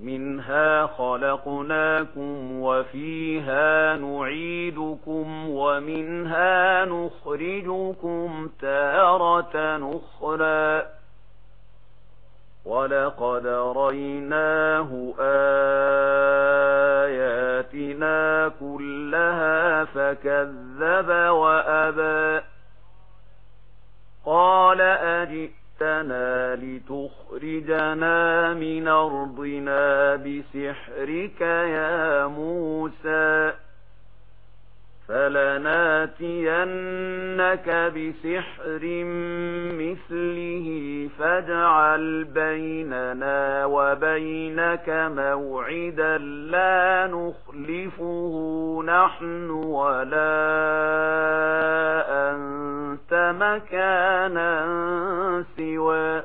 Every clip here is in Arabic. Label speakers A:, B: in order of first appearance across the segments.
A: منها خلقناكم وفيها نعيدكم ومنها نخرجكم تارة أخرى ولقد ريناه آياتنا كلها فكذب وأبى قال أجئتنا لتخرجنا من أرض سحرك يا موسى فلناتينك بسحر مثله فاجعل بيننا وبينك موعدا لا نخلفه نحن ولا أنت مكانا سواه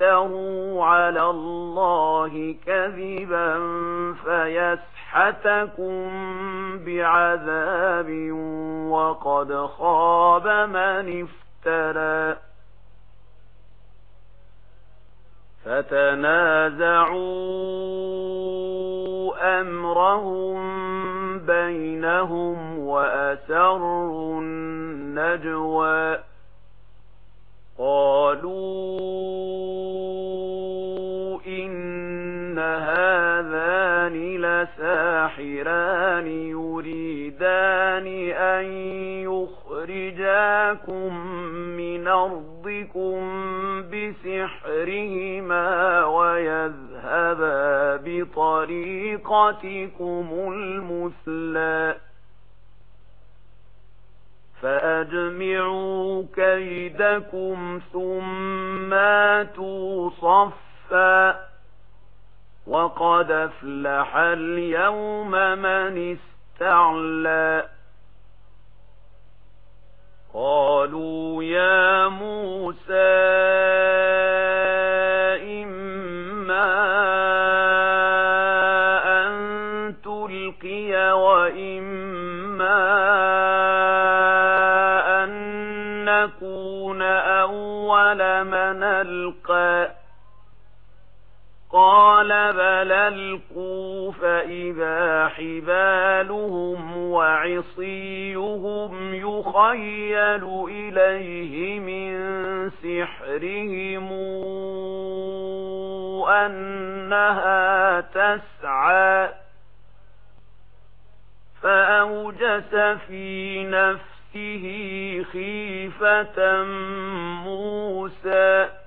A: افْتَرَوْا عَلَى اللَّهِ كَذِبًا فَيَسْحَتَكُمْ بِعَذَابٍ وَقَدْ خَابَ مَنِ افْتَرَى فَتَنَازَعُوا أَمْرَهُمْ بَيْنَهُمْ وَأَسَرُّوا النَّجْوَى قَالُوا ساحران يريدان أن يخرجاكم من أرضكم بسحرهما ويذهبا بطريقتكم المثلى فأجمعوا كيدكم ثم ماتوا صفاً وقد افلح اليوم من استعلى قالوا يا موسى إما أن تلقي وإما أن نكون أول من ألقى قال بل ألقوا فإذا حبالهم وعصيهم يخيل إليه من سحرهم أنها تسعى فأوجس في نفسه خيفة موسى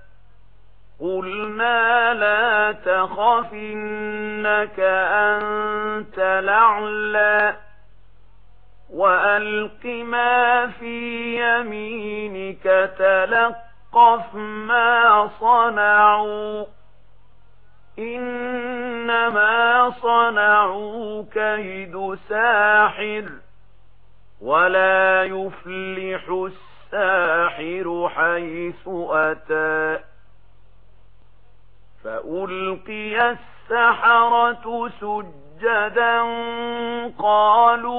A: قلنا لا تخف إنك أنت لعلى وألق ما في يمينك تلقف ما صنعوا إنما صنعوا كيد ساحر ولا يفلح الساحر حيث أتى فألقي السحرة سجدا قالوا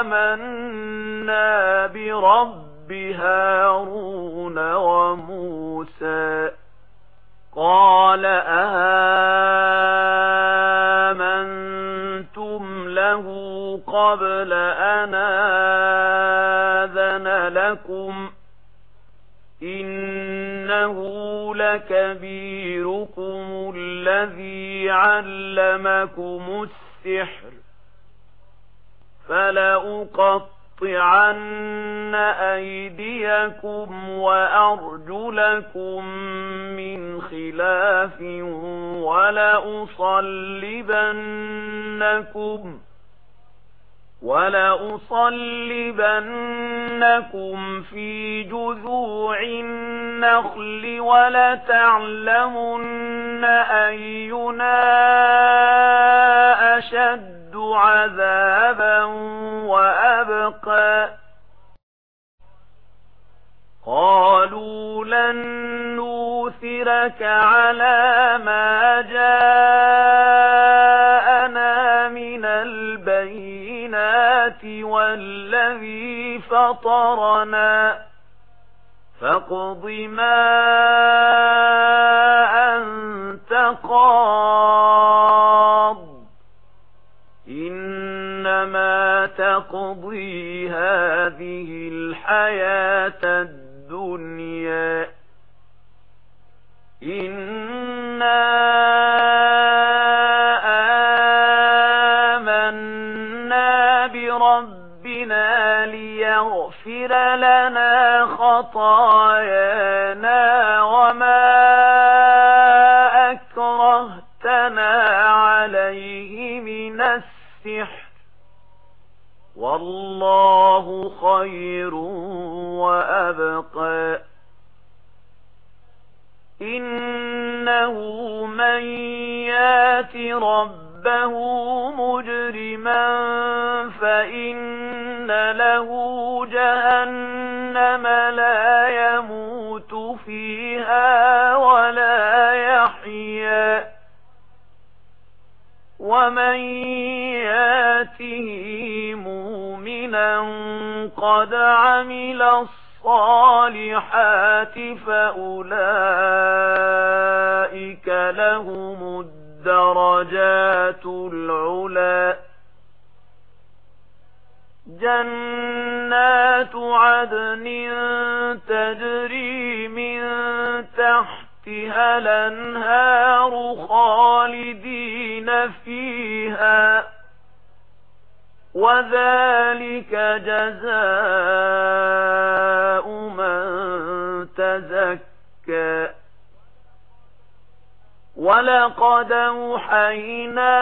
A: آمنا برب هارون وموسى قال آمنتم له قبل أن آمنتم لكبيركم الذي علمكم السحر فلأقطعن أيديكم وأرجلكم من خلاف ولأصلبنكم وَلَأُصَلِّبَنَّكُمْ فِي جُذُوعِ النَّخْلِ وَلَتَعْلَمُنَّ أَيُّنَا أَشَدُّ عَذَابًا وَأَبْقَى. قَالُوا لَن نُّؤْثِرَكَ عَلَى مَا جَاءَ مطرنا فَقُضِ ما أنت قاض إنما تقضي هذه الحياة الدنيا تغفر لنا خطايانا وما أكرهتنا عليه من السحر. والله خير وأبقى. إنه من يات ربه مجرما فإن له جهنم لا يموت فيها ولا يحيا. ومن ياته مؤمنا قد عمل الصالحات فأولئك لهم الدرجات العلاق جنات عدن تجري من تحتها الأنهار خالدين فيها وذلك جزاء من تزكى. ولقد أوحينا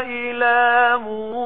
A: إلى موسى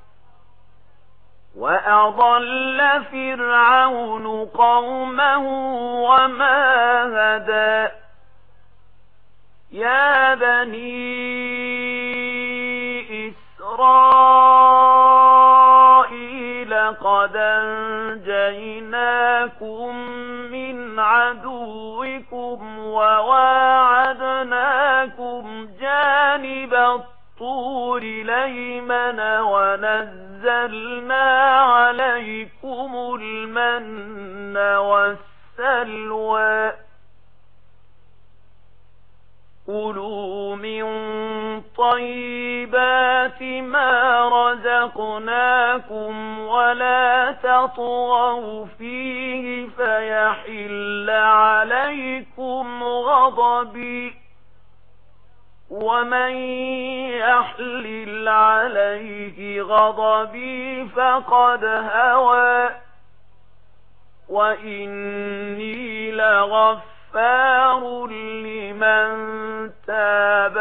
A: وَأَضَلَّ فِرْعَوْنُ قَوْمَهُ وَمَا هَدَى يَا بَنِي إِسْرَائِيلَ قَدْ أَنْجَيْنَاكُمْ مِنْ عَدُوِّكُمْ وَوَاعَدْنَاكُمْ جَانِبَ الطور ليمن ونزلنا عليكم المن والسلوى. كلوا من طيبات ما رزقناكم ولا تطغوا فيه فيحل عليكم غضبي. ومن يحلل عليه غضبي فقد هوى وإني لغفار لمن تاب